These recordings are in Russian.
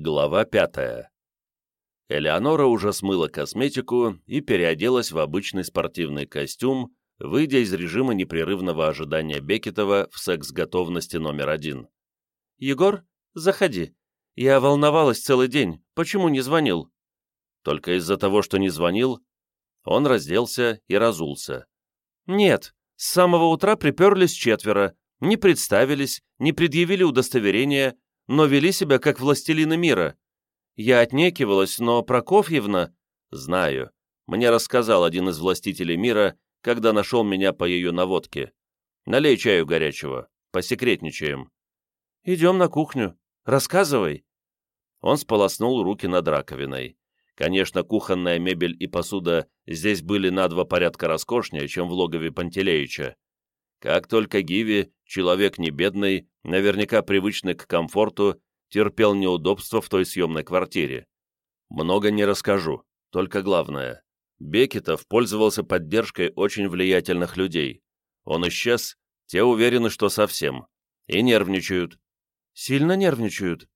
Глава пятая. Элеонора уже смыла косметику и переоделась в обычный спортивный костюм, выйдя из режима непрерывного ожидания Бекетова в секс-готовности номер один. «Егор, заходи. Я волновалась целый день. Почему не звонил?» Только из-за того, что не звонил, он разделся и разулся. «Нет, с самого утра приперлись четверо, не представились, не предъявили удостоверения, но вели себя как властелины мира. Я отнекивалась, но Прокофьевна... Знаю. Мне рассказал один из властителей мира, когда нашел меня по ее наводке. Налей чаю горячего. Посекретничаем. Идем на кухню. Рассказывай. Он сполоснул руки над раковиной. Конечно, кухонная мебель и посуда здесь были на два порядка роскошнее, чем в логове Пантелеича. Как только Гиви, человек не бедный, наверняка привычный к комфорту, терпел неудобства в той съемной квартире. Много не расскажу, только главное. Бекетов пользовался поддержкой очень влиятельных людей. Он исчез, те уверены, что совсем. И нервничают. Сильно нервничают.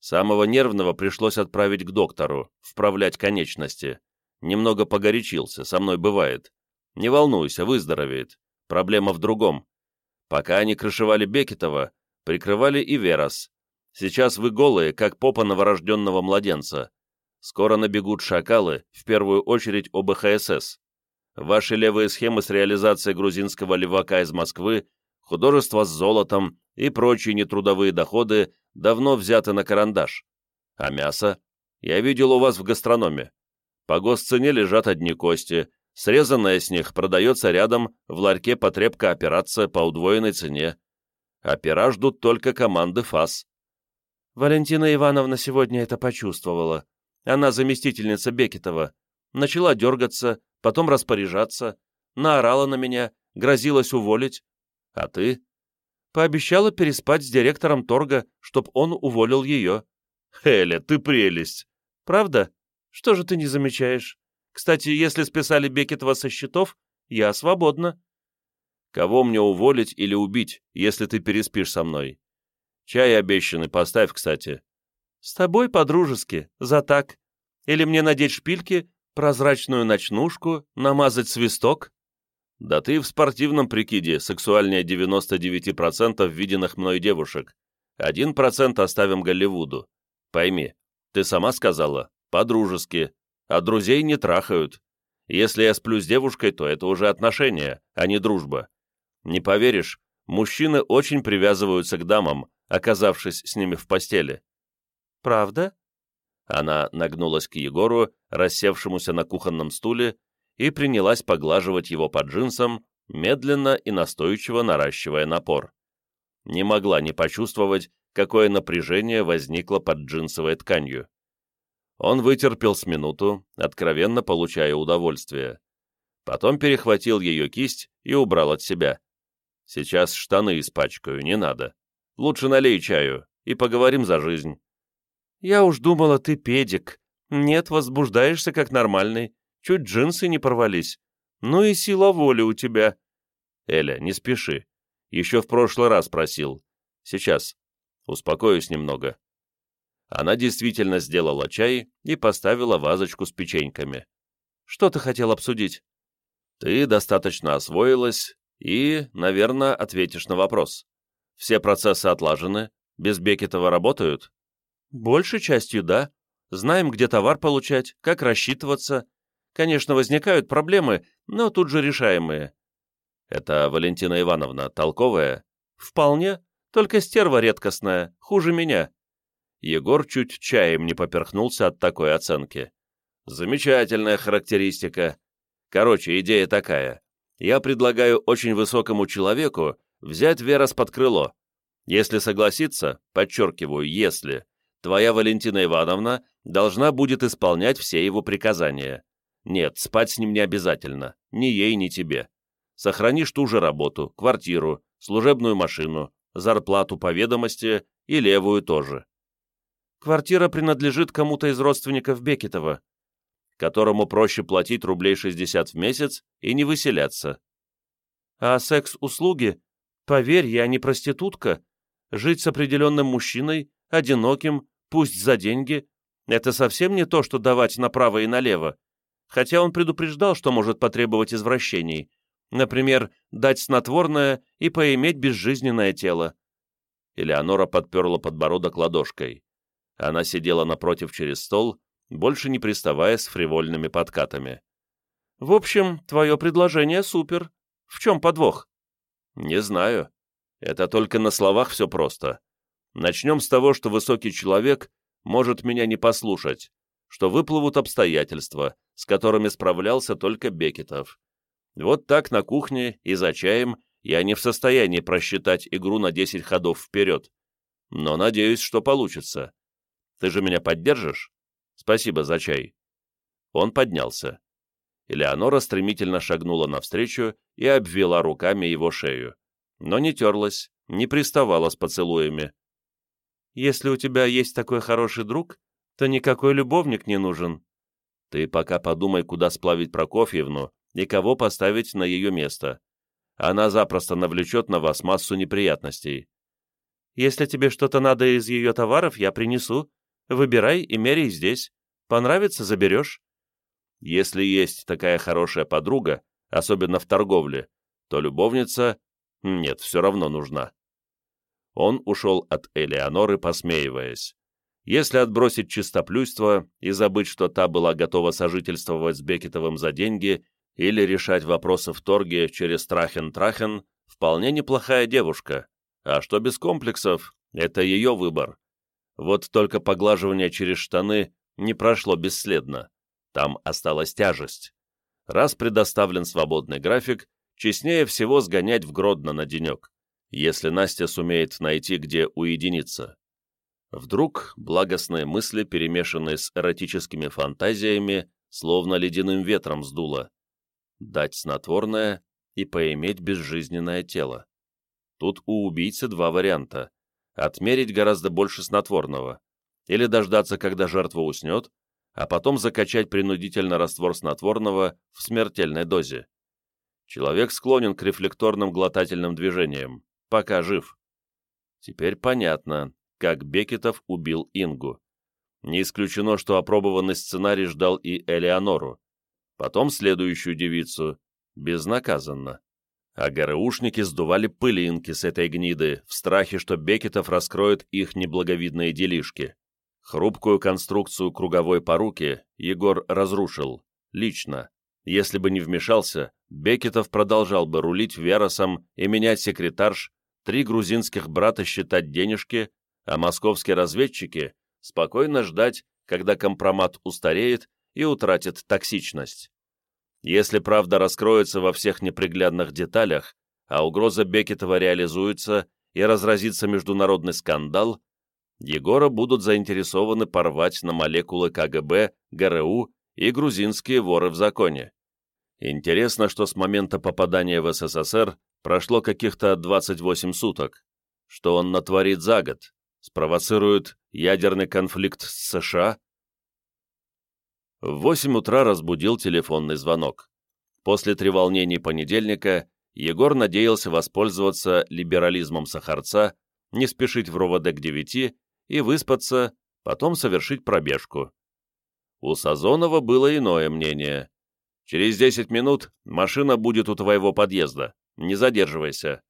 Самого нервного пришлось отправить к доктору, вправлять конечности. Немного погорячился, со мной бывает. Не волнуйся, выздоровеет. Проблема в другом. Пока они крышевали Бекетова, прикрывали и Верас. Сейчас вы голые, как попа новорожденного младенца. Скоро набегут шакалы, в первую очередь ОБХСС. Ваши левые схемы с реализацией грузинского левака из Москвы, художество с золотом и прочие нетрудовые доходы давно взяты на карандаш. А мясо? Я видел у вас в гастрономе. По госцене лежат одни кости, Срезанная с них продается рядом в ларьке потребкооперация по удвоенной цене. Опера ждут только команды ФАС. Валентина Ивановна сегодня это почувствовала. Она заместительница Бекетова. Начала дергаться, потом распоряжаться, наорала на меня, грозилась уволить. А ты? Пообещала переспать с директором торга, чтоб он уволил ее. Эля, ты прелесть. Правда? Что же ты не замечаешь? Кстати, если списали Бекетова со счетов, я свободна. Кого мне уволить или убить, если ты переспишь со мной? Чай обещанный поставь, кстати. С тобой по-дружески, за так. Или мне надеть шпильки, прозрачную ночнушку, намазать свисток? Да ты в спортивном прикиде сексуальнее 99% виденных мной девушек. Один процент оставим Голливуду. Пойми, ты сама сказала, по-дружески, а друзей не трахают. Если я сплю с девушкой, то это уже отношения, а не дружба. Не поверишь, мужчины очень привязываются к дамам, оказавшись с ними в постели. Правда? Она нагнулась к Егору, рассевшемуся на кухонном стуле, и принялась поглаживать его под джинсом, медленно и настойчиво наращивая напор. Не могла не почувствовать, какое напряжение возникло под джинсовой тканью. Он вытерпел с минуту, откровенно получая удовольствие. Потом перехватил ее кисть и убрал от себя. «Сейчас штаны испачкаю, не надо. Лучше налей чаю и поговорим за жизнь». «Я уж думала, ты педик. Нет, возбуждаешься как нормальный. Чуть джинсы не порвались. Ну и сила воли у тебя». «Эля, не спеши. Еще в прошлый раз просил. Сейчас. Успокоюсь немного. Она действительно сделала чай и поставила вазочку с печеньками. «Что ты хотел обсудить?» «Ты достаточно освоилась и, наверное, ответишь на вопрос. Все процессы отлажены, без Бекетова работают?» «Большей частью, да. Знаем, где товар получать, как рассчитываться. Конечно, возникают проблемы, но тут же решаемые». «Это Валентина Ивановна толковая?» «Вполне, только стерва редкостная, хуже меня». Егор чуть чаем не поперхнулся от такой оценки. Замечательная характеристика. Короче, идея такая. Я предлагаю очень высокому человеку взять Верас под крыло. Если согласится, подчеркиваю, если, твоя Валентина Ивановна должна будет исполнять все его приказания. Нет, спать с ним не обязательно, ни ей, ни тебе. Сохранишь ту же работу, квартиру, служебную машину, зарплату по ведомости и левую тоже. Квартира принадлежит кому-то из родственников Бекетова, которому проще платить рублей 60 в месяц и не выселяться. А секс-услуги? Поверь, я не проститутка. Жить с определенным мужчиной, одиноким, пусть за деньги. Это совсем не то, что давать направо и налево. Хотя он предупреждал, что может потребовать извращений. Например, дать снотворное и поиметь безжизненное тело. Элеонора подперла подбородок ладошкой. Она сидела напротив через стол, больше не приставая с фривольными подкатами. «В общем, твое предложение супер. В чем подвох?» «Не знаю. Это только на словах все просто. Начнем с того, что высокий человек может меня не послушать, что выплывут обстоятельства, с которыми справлялся только Бекетов. Вот так на кухне и за чаем я не в состоянии просчитать игру на 10 ходов вперед. Но надеюсь, что получится. Ты же меня поддержишь? Спасибо за чай. Он поднялся. Элеонора стремительно шагнула навстречу и обвела руками его шею. Но не терлась, не приставала с поцелуями. «Если у тебя есть такой хороший друг, то никакой любовник не нужен. Ты пока подумай, куда сплавить Прокофьевну и кого поставить на ее место. Она запросто навлечет на вас массу неприятностей. Если тебе что-то надо из ее товаров, я принесу. Выбирай и меряй здесь. Понравится — заберешь. Если есть такая хорошая подруга, особенно в торговле, то любовница... Нет, все равно нужна. Он ушел от Элеоноры, посмеиваясь. Если отбросить чистоплюйство и забыть, что та была готова сожительствовать с Бекетовым за деньги или решать вопросы в торге через Трахен-Трахен, вполне неплохая девушка. А что без комплексов, это ее выбор. Вот только поглаживание через штаны не прошло бесследно. Там осталась тяжесть. Раз предоставлен свободный график, честнее всего сгонять в Гродно на денек, если Настя сумеет найти, где уединиться. Вдруг благостные мысли, перемешанные с эротическими фантазиями, словно ледяным ветром сдуло. Дать снотворное и поиметь безжизненное тело. Тут у убийцы два варианта. Отмерить гораздо больше снотворного. Или дождаться, когда жертва уснет, а потом закачать принудительно раствор снотворного в смертельной дозе. Человек склонен к рефлекторным глотательным движениям, пока жив. Теперь понятно, как Бекетов убил Ингу. Не исключено, что опробованный сценарий ждал и Элеонору. Потом следующую девицу, безнаказанно. А ГРУшники сдували пылинки с этой гниды в страхе, что Бекетов раскроет их неблаговидные делишки. Хрупкую конструкцию круговой поруки Егор разрушил. Лично. Если бы не вмешался, Бекетов продолжал бы рулить Веросом и менять секретарш, три грузинских брата считать денежки, а московские разведчики спокойно ждать, когда компромат устареет и утратит токсичность. Если правда раскроется во всех неприглядных деталях, а угроза Бекетова реализуется и разразится международный скандал, Егора будут заинтересованы порвать на молекулы КГБ, ГРУ и грузинские воры в законе. Интересно, что с момента попадания в СССР прошло каких-то 28 суток. Что он натворит за год? спровоцирует ядерный конфликт с США? В 8 утра разбудил телефонный звонок. После треволнений понедельника Егор надеялся воспользоваться либерализмом Сахарца, не спешить в РОВД к 9 и выспаться, потом совершить пробежку. У Сазонова было иное мнение. «Через 10 минут машина будет у твоего подъезда. Не задерживайся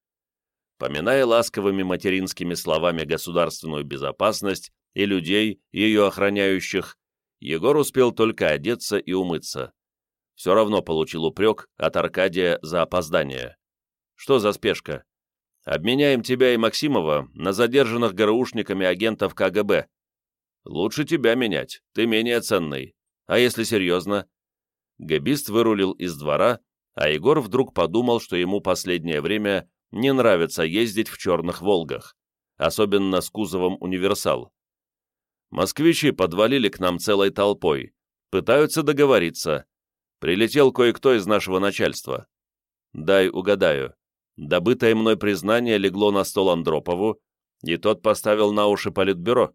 поминая ласковыми материнскими словами государственную безопасность и людей, ее охраняющих, Егор успел только одеться и умыться. Все равно получил упрек от Аркадия за опоздание. Что за спешка? Обменяем тебя и Максимова на задержанных ГРУшниками агентов КГБ. Лучше тебя менять, ты менее ценный. А если серьезно? Габист вырулил из двора, а Егор вдруг подумал, что ему последнее время не нравится ездить в черных «Волгах», особенно с кузовом «Универсал». Москвичи подвалили к нам целой толпой, пытаются договориться. Прилетел кое-кто из нашего начальства. Дай угадаю. Добытое мной признание легло на стол Андропову, и тот поставил на уши политбюро.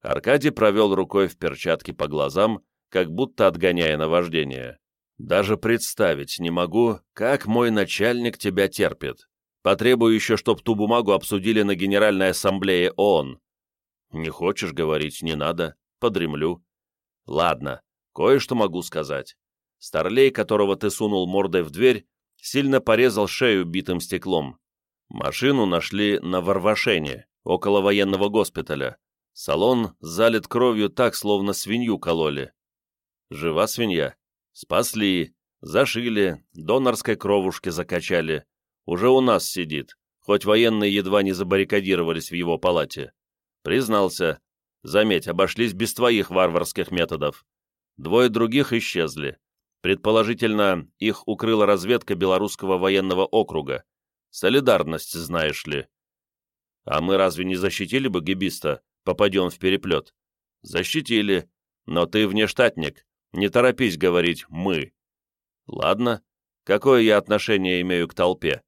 Аркадий провел рукой в перчатке по глазам, как будто отгоняя наваждение. «Даже представить не могу, как мой начальник тебя терпит. Потребую еще, чтоб ту бумагу обсудили на Генеральной Ассамблее ООН. Не хочешь говорить, не надо, подремлю. Ладно, кое-что могу сказать. Старлей, которого ты сунул мордой в дверь, сильно порезал шею битым стеклом. Машину нашли на Варвашене, около военного госпиталя. Салон залит кровью так, словно свинью кололи. Жива свинья. Спасли, зашили, донорской кровушки закачали. Уже у нас сидит, хоть военные едва не забаррикадировались в его палате. Признался. Заметь, обошлись без твоих варварских методов. Двое других исчезли. Предположительно, их укрыла разведка Белорусского военного округа. Солидарность, знаешь ли. А мы разве не защитили бы гибиста, попадем в переплет? Защитили. Но ты внештатник. Не торопись говорить «мы». Ладно. Какое я отношение имею к толпе?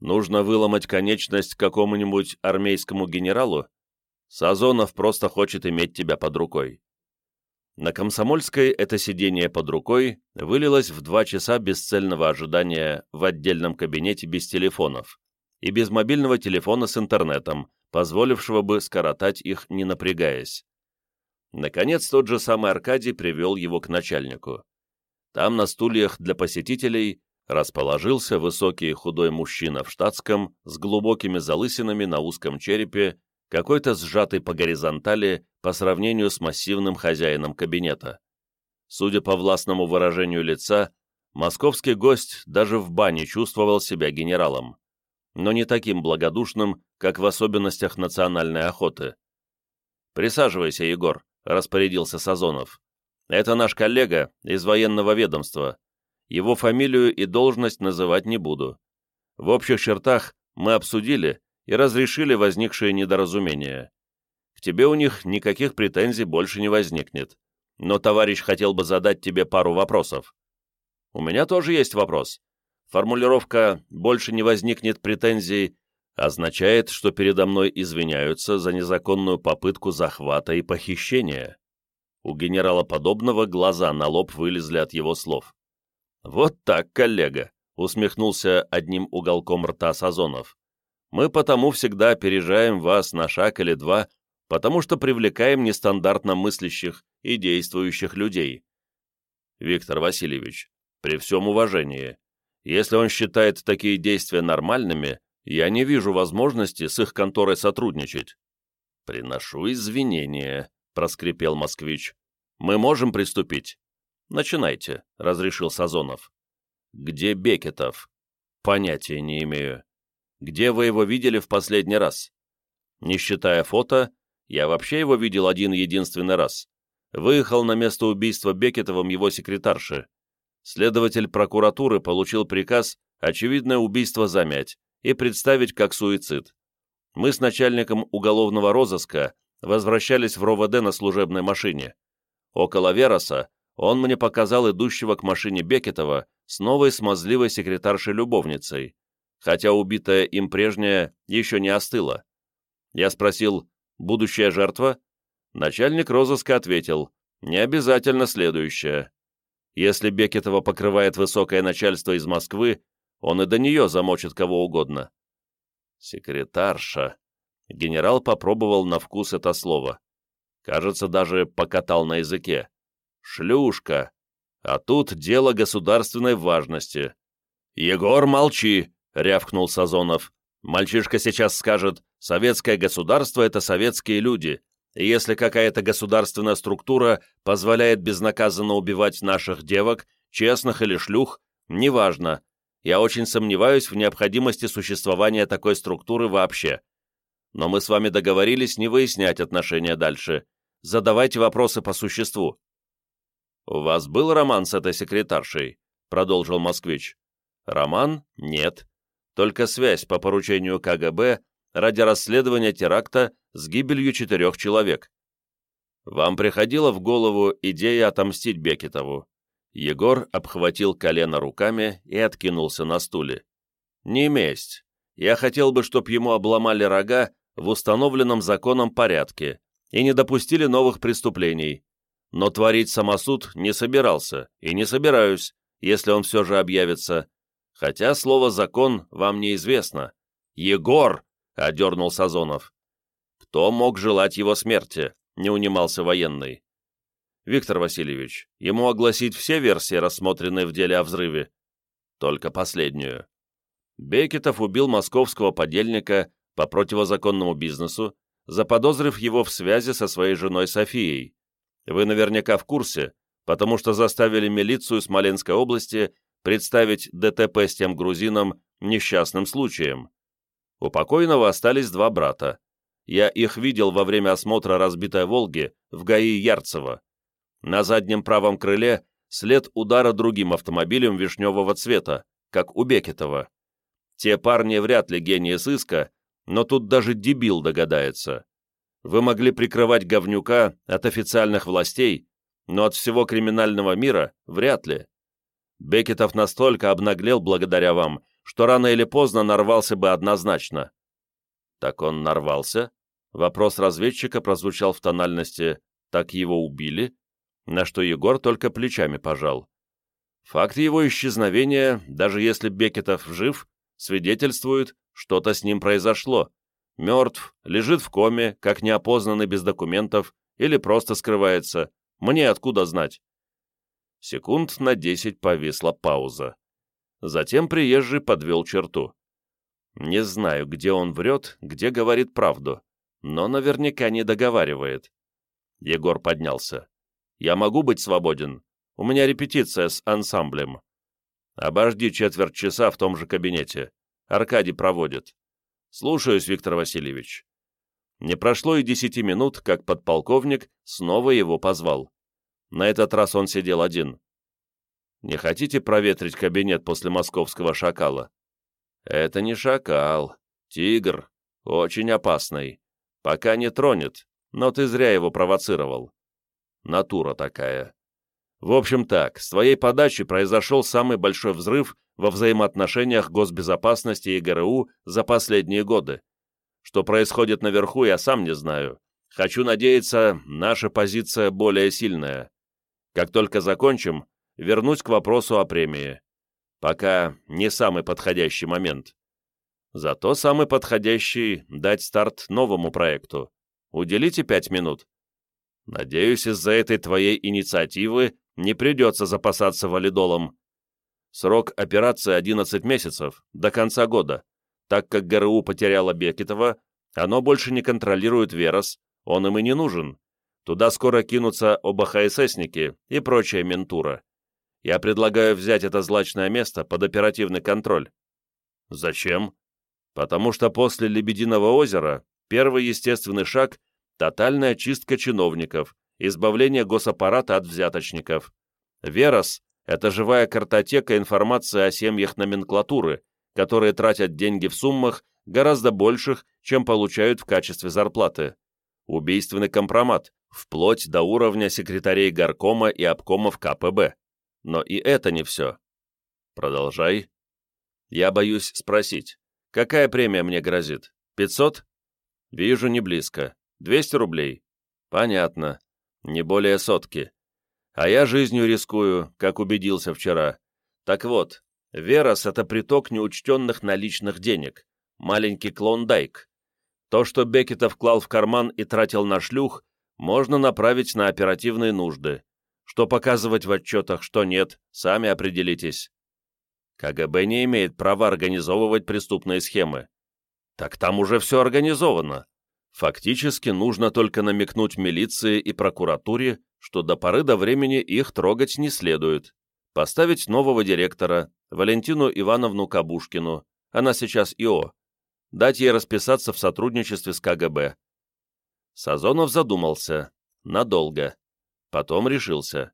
Нужно выломать конечность какому-нибудь армейскому генералу? Сазонов просто хочет иметь тебя под рукой. На Комсомольской это сидение под рукой вылилось в два часа бесцельного ожидания в отдельном кабинете без телефонов и без мобильного телефона с интернетом, позволившего бы скоротать их, не напрягаясь. Наконец, тот же самый Аркадий привел его к начальнику. Там на стульях для посетителей расположился высокий худой мужчина в штатском с глубокими залысинами на узком черепе какой-то сжатый по горизонтали по сравнению с массивным хозяином кабинета. Судя по властному выражению лица, московский гость даже в бане чувствовал себя генералом, но не таким благодушным, как в особенностях национальной охоты. «Присаживайся, Егор», — распорядился Сазонов. «Это наш коллега из военного ведомства. Его фамилию и должность называть не буду. В общих чертах мы обсудили, и разрешили возникшие недоразумения. К тебе у них никаких претензий больше не возникнет, но товарищ хотел бы задать тебе пару вопросов. У меня тоже есть вопрос. Формулировка «больше не возникнет претензий» означает, что передо мной извиняются за незаконную попытку захвата и похищения. У генерала подобного глаза на лоб вылезли от его слов. «Вот так, коллега», — усмехнулся одним уголком рта Сазонов. Мы потому всегда опережаем вас на шаг или два, потому что привлекаем нестандартно мыслящих и действующих людей. Виктор Васильевич, при всем уважении, если он считает такие действия нормальными, я не вижу возможности с их конторой сотрудничать. «Приношу извинения», — проскрипел москвич. «Мы можем приступить?» «Начинайте», — разрешил Сазонов. «Где Бекетов?» «Понятия не имею. Где вы его видели в последний раз? Не считая фото, я вообще его видел один единственный раз. Выехал на место убийства Бекетовым его секретарши. Следователь прокуратуры получил приказ очевидное убийство замять и представить как суицид. Мы с начальником уголовного розыска возвращались в РОВД на служебной машине. Около Вероса он мне показал идущего к машине Бекетова с новой смазливой секретаршей-любовницей хотя убитая им прежняя еще не остыла. Я спросил, будущая жертва? Начальник розыска ответил, не обязательно следующая. Если Бекетова покрывает высокое начальство из Москвы, он и до нее замочит кого угодно. Секретарша. Генерал попробовал на вкус это слово. Кажется, даже покатал на языке. Шлюшка. А тут дело государственной важности. «Егор, молчи!» — рявкнул Сазонов. «Мальчишка сейчас скажет, советское государство — это советские люди, и если какая-то государственная структура позволяет безнаказанно убивать наших девок, честных или шлюх, неважно. Я очень сомневаюсь в необходимости существования такой структуры вообще. Но мы с вами договорились не выяснять отношения дальше. Задавайте вопросы по существу». «У вас был роман с этой секретаршей?» — продолжил москвич. «Роман? Нет только связь по поручению КГБ ради расследования теракта с гибелью четырех человек. Вам приходила в голову идея отомстить Бекетову? Егор обхватил колено руками и откинулся на стуле. Не месть. Я хотел бы, чтоб ему обломали рога в установленном законом порядке и не допустили новых преступлений. Но творить самосуд не собирался и не собираюсь, если он все же объявится, Хотя слово «закон» вам неизвестно. «Егор!» — одернул Сазонов. Кто мог желать его смерти? Не унимался военный. Виктор Васильевич, ему огласить все версии, рассмотренные в деле о взрыве? Только последнюю. Бекетов убил московского подельника по противозаконному бизнесу, заподозрив его в связи со своей женой Софией. Вы наверняка в курсе, потому что заставили милицию Смоленской области представить ДТП с тем грузином несчастным случаем. У покойного остались два брата. Я их видел во время осмотра разбитой «Волги» в ГАИ Ярцево. На заднем правом крыле след удара другим автомобилем вишневого цвета, как у Бекетова. Те парни вряд ли гении сыска, но тут даже дебил догадается. Вы могли прикрывать говнюка от официальных властей, но от всего криминального мира вряд ли. Бекетов настолько обнаглел благодаря вам, что рано или поздно нарвался бы однозначно. Так он нарвался? Вопрос разведчика прозвучал в тональности «так его убили?» на что Егор только плечами пожал. Факт его исчезновения, даже если Бекетов жив, свидетельствует, что-то с ним произошло. Мертв, лежит в коме, как неопознанный без документов, или просто скрывается. Мне откуда знать? Секунд на десять повисла пауза. Затем приезжий подвел черту. Не знаю, где он врет, где говорит правду, но наверняка не договаривает. Егор поднялся. Я могу быть свободен? У меня репетиция с ансамблем. Обожди четверть часа в том же кабинете. Аркадий проводит. Слушаюсь, Виктор Васильевич. Не прошло и десяти минут, как подполковник снова его позвал. На этот раз он сидел один. «Не хотите проветрить кабинет после московского шакала?» «Это не шакал. Тигр. Очень опасный. Пока не тронет, но ты зря его провоцировал. Натура такая. В общем так, с твоей подачи произошел самый большой взрыв во взаимоотношениях госбезопасности и ГРУ за последние годы. Что происходит наверху, я сам не знаю. Хочу надеяться, наша позиция более сильная. Как только закончим, вернусь к вопросу о премии. Пока не самый подходящий момент. Зато самый подходящий — дать старт новому проекту. Уделите пять минут. Надеюсь, из-за этой твоей инициативы не придется запасаться валидолом. Срок операции 11 месяцев, до конца года. Так как ГРУ потеряла Бекетова, оно больше не контролирует Верос, он им и не нужен. Туда скоро кинутся оба ХССники и прочая ментура. Я предлагаю взять это злачное место под оперативный контроль. Зачем? Потому что после Лебединого озера первый естественный шаг Тотальная чистка чиновников, избавление госаппарата от взяточников. Верос – это живая картотека информации о семьях номенклатуры, которые тратят деньги в суммах гораздо больших, чем получают в качестве зарплаты. Убийственный компромат, вплоть до уровня секретарей горкома и обкомов КПБ. Но и это не все. Продолжай. Я боюсь спросить, какая премия мне грозит? 500? Вижу, не близко. 200 рублей. Понятно. Не более сотки. А я жизнью рискую, как убедился вчера. Так вот, Верос — это приток неучтенных наличных денег. Маленький клондайк. То, что Бекетов клал в карман и тратил на шлюх, можно направить на оперативные нужды. Что показывать в отчетах, что нет, сами определитесь. КГБ не имеет права организовывать преступные схемы. Так там уже все организовано. Фактически нужно только намекнуть милиции и прокуратуре, что до поры до времени их трогать не следует. Поставить нового директора, Валентину Ивановну Кабушкину, она сейчас ИО, дать ей расписаться в сотрудничестве с КГБ. Сазонов задумался. Надолго. Потом решился.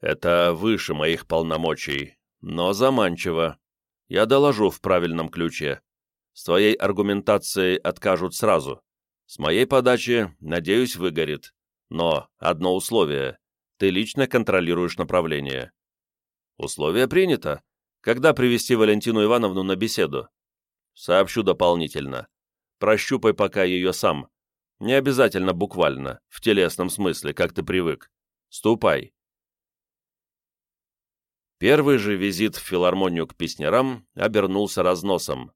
Это выше моих полномочий, но заманчиво. Я доложу в правильном ключе. С твоей аргументацией откажут сразу. С моей подачи, надеюсь, выгорит. Но одно условие. Ты лично контролируешь направление. Условие принято. Когда привести Валентину Ивановну на беседу? Сообщу дополнительно. Прощупай пока ее сам. Не обязательно буквально, в телесном смысле, как ты привык. Ступай. Первый же визит в филармонию к песнярам обернулся разносом.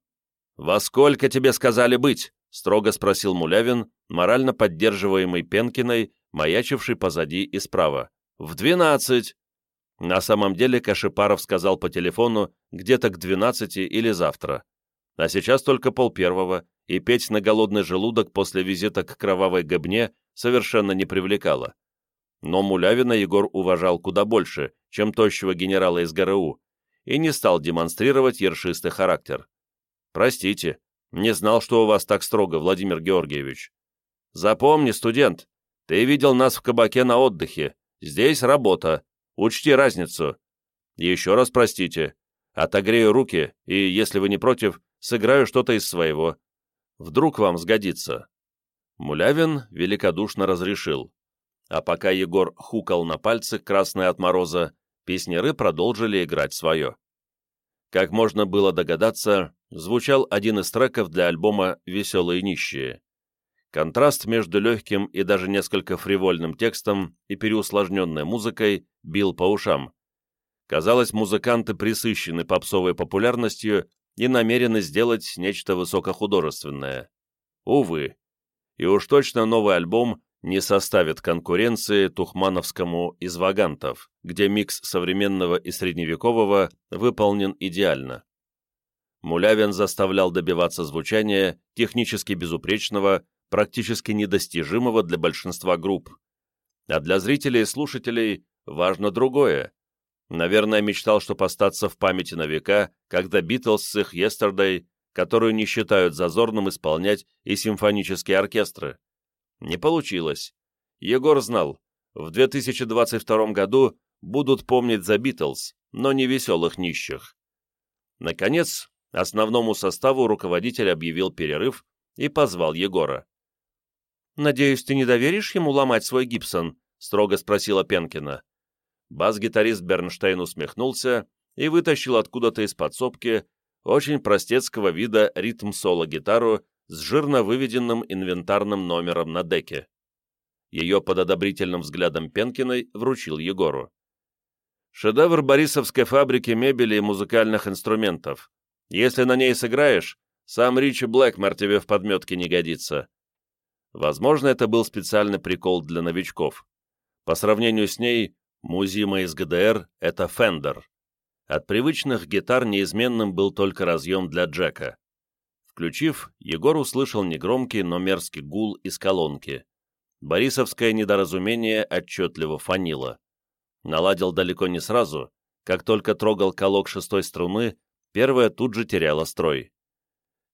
«Во сколько тебе сказали быть?» строго спросил Мулявин, морально поддерживаемый Пенкиной, маячивший позади и справа. «В двенадцать!» На самом деле Кашипаров сказал по телефону где-то к двенадцати или завтра. А сейчас только полпервого, и петь на голодный желудок после визита к кровавой гобне совершенно не привлекало. Но Мулявина Егор уважал куда больше, чем тощего генерала из ГРУ, и не стал демонстрировать ершистый характер. «Простите, не знал, что у вас так строго, Владимир Георгиевич. Запомни, студент, ты видел нас в кабаке на отдыхе, здесь работа, Учти разницу. Еще раз простите. Отогрею руки, и, если вы не против, сыграю что-то из своего. Вдруг вам сгодится». Мулявин великодушно разрешил. А пока Егор хукал на пальцы, красные от мороза, песняры продолжили играть свое. Как можно было догадаться, звучал один из треков для альбома «Веселые нищие». Контраст между легким и даже несколько фривольным текстом и переусложненной музыкой бил по ушам. Казалось, музыканты присыщены попсовой популярностью и намерены сделать нечто высокохудожественное. Увы. И уж точно новый альбом не составит конкуренции Тухмановскому из «Вагантов», где микс современного и средневекового выполнен идеально. Мулявин заставлял добиваться звучания технически безупречного, практически недостижимого для большинства групп. А для зрителей и слушателей важно другое. Наверное, мечтал, чтобы остаться в памяти на века, когда Битлз с их «Yesterday», которую не считают зазорным исполнять и симфонические оркестры. Не получилось. Егор знал, в 2022 году будут помнить за Битлз, но не веселых нищих. Наконец, основному составу руководитель объявил перерыв и позвал Егора. «Надеюсь, ты не доверишь ему ломать свой Гибсон?» — строго спросила Пенкина. Бас-гитарист Бернштейн усмехнулся и вытащил откуда-то из подсобки очень простецкого вида ритм-соло-гитару с жирно выведенным инвентарным номером на деке. Ее под одобрительным взглядом Пенкиной вручил Егору. «Шедевр Борисовской фабрики мебели и музыкальных инструментов. Если на ней сыграешь, сам Ричи Блэкмор тебе в подметке не годится. Возможно, это был специальный прикол для новичков. По сравнению с ней, Музима из ГДР — это Fender. От привычных гитар неизменным был только разъем для джека. Включив, Егор услышал негромкий, но мерзкий гул из колонки. Борисовское недоразумение отчетливо фанило. Наладил далеко не сразу, как только трогал колок шестой струны, первая тут же теряла строй.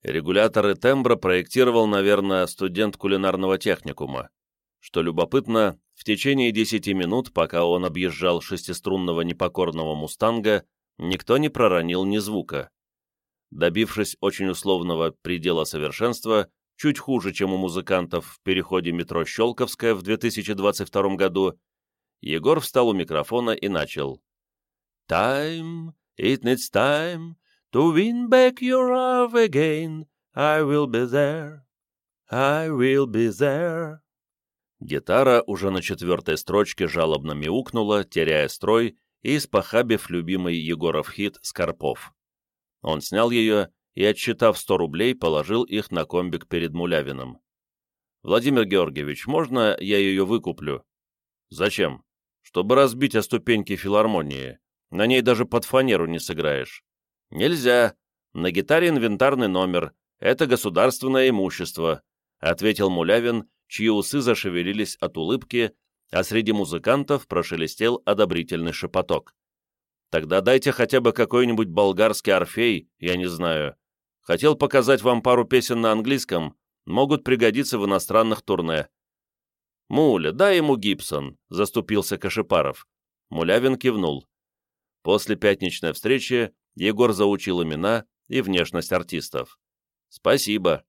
Регуляторы тембра проектировал, наверное, студент кулинарного техникума. Что любопытно, в течение десяти минут, пока он объезжал шестиструнного непокорного «Мустанга», никто не проронил ни звука. Добившись очень условного предела совершенства, чуть хуже, чем у музыкантов в переходе метро Щелковская в 2022 году, Егор встал у микрофона и начал. «Time, it needs time, To win back your love again, I will be there, I will be there. Гитара уже на четвертой строчке жалобно мяукнула, теряя строй и испохабив любимый Егоров хит «Скорпов». Он снял ее и, отсчитав сто рублей, положил их на комбик перед Мулявиным. «Владимир Георгиевич, можно я ее выкуплю?» «Зачем?» «Чтобы разбить о ступеньки филармонии. На ней даже под фанеру не сыграешь». «Нельзя. На гитаре инвентарный номер. Это государственное имущество», — ответил Мулявин, чьи усы зашевелились от улыбки, а среди музыкантов прошелестел одобрительный шепоток. «Тогда дайте хотя бы какой-нибудь болгарский орфей, я не знаю. Хотел показать вам пару песен на английском, могут пригодиться в иностранных турне». «Муля, дай ему Гибсон», — заступился Кашипаров. Мулявин кивнул. После пятничной встречи Егор заучил имена и внешность артистов. «Спасибо».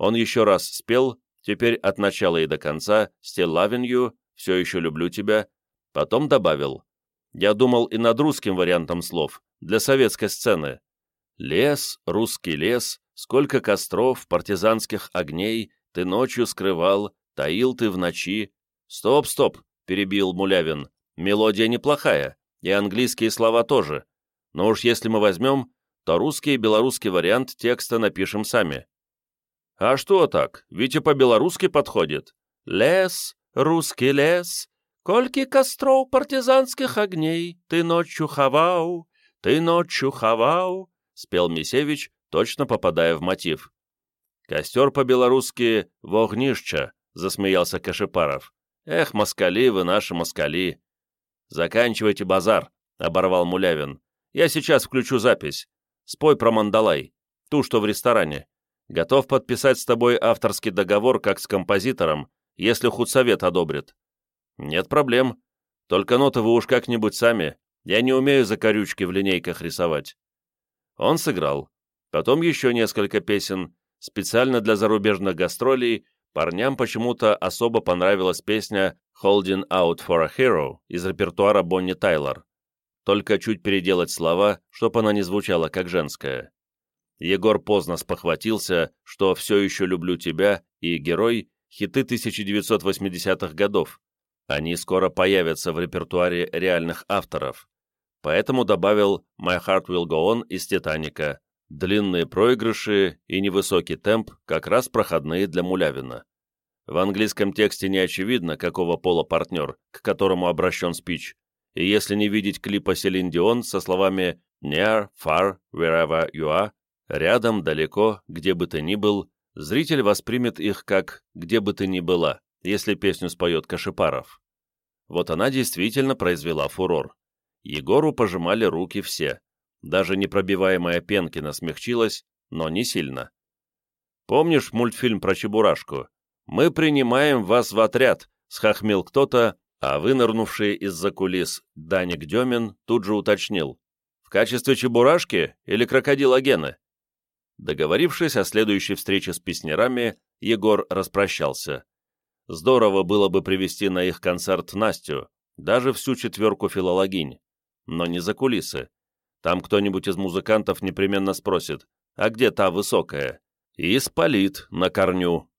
Он еще раз спел, теперь от начала и до конца, «Still loving you», «Все еще люблю тебя», потом добавил. Я думал и над русским вариантом слов, для советской сцены. «Лес, русский лес, сколько костров, партизанских огней ты ночью скрывал, таил ты в ночи». «Стоп, стоп», — перебил Мулявин, «мелодия неплохая, и английские слова тоже, но уж если мы возьмем, то русский и белорусский вариант текста напишем сами. А что так? Ведь и по-белорусски подходит. Лес, русский лес, кольки костров партизанских огней ты ночью хавал, ты ночью хавал, спел Мисевич, точно попадая в мотив. Костер по-белорусски «вогнища», — засмеялся Кашипаров. «Эх, москали вы наши москали!» «Заканчивайте базар», — оборвал Мулявин. «Я сейчас включу запись. Спой про Мандалай, ту, что в ресторане. Готов подписать с тобой авторский договор, как с композитором, если худсовет одобрит». «Нет проблем. Только ноты вы уж как-нибудь сами. Я не умею закорючки в линейках рисовать». Он сыграл. Потом еще несколько песен. Специально для зарубежных гастролей парням почему-то особо понравилась песня «Holding Out for a Hero» из репертуара Бонни Тайлор. Только чуть переделать слова, чтобы она не звучала как женская. Егор поздно спохватился, что «Все еще люблю тебя» и «Герой» — хиты 1980-х годов. Они скоро появятся в репертуаре реальных авторов. Поэтому добавил «My Heart Will Go On» из «Титаника». Длинные проигрыши и невысокий темп как раз проходные для Мулявина. В английском тексте не очевидно, какого пола партнер, к которому обращен спич, и если не видеть клипа Селин Дион со словами «near, far, wherever you are», рядом, далеко, где бы ты ни был, зритель воспримет их как «где бы ты ни была», если песню споет Кашипаров. Вот она действительно произвела фурор. Егору пожимали руки все. Даже непробиваемая Пенкина смягчилась, но не сильно. «Помнишь мультфильм про Чебурашку? Мы принимаем вас в отряд», — схохмел кто-то, а вынырнувший из-за кулис Даник Демин тут же уточнил. «В качестве Чебурашки или крокодила Гены?» Договорившись о следующей встрече с песнярами, Егор распрощался. Здорово было бы привести на их концерт Настю, даже всю четверку филологинь, но не за кулисы. Там кто-нибудь из музыкантов непременно спросит, а где та высокая? И спалит на корню.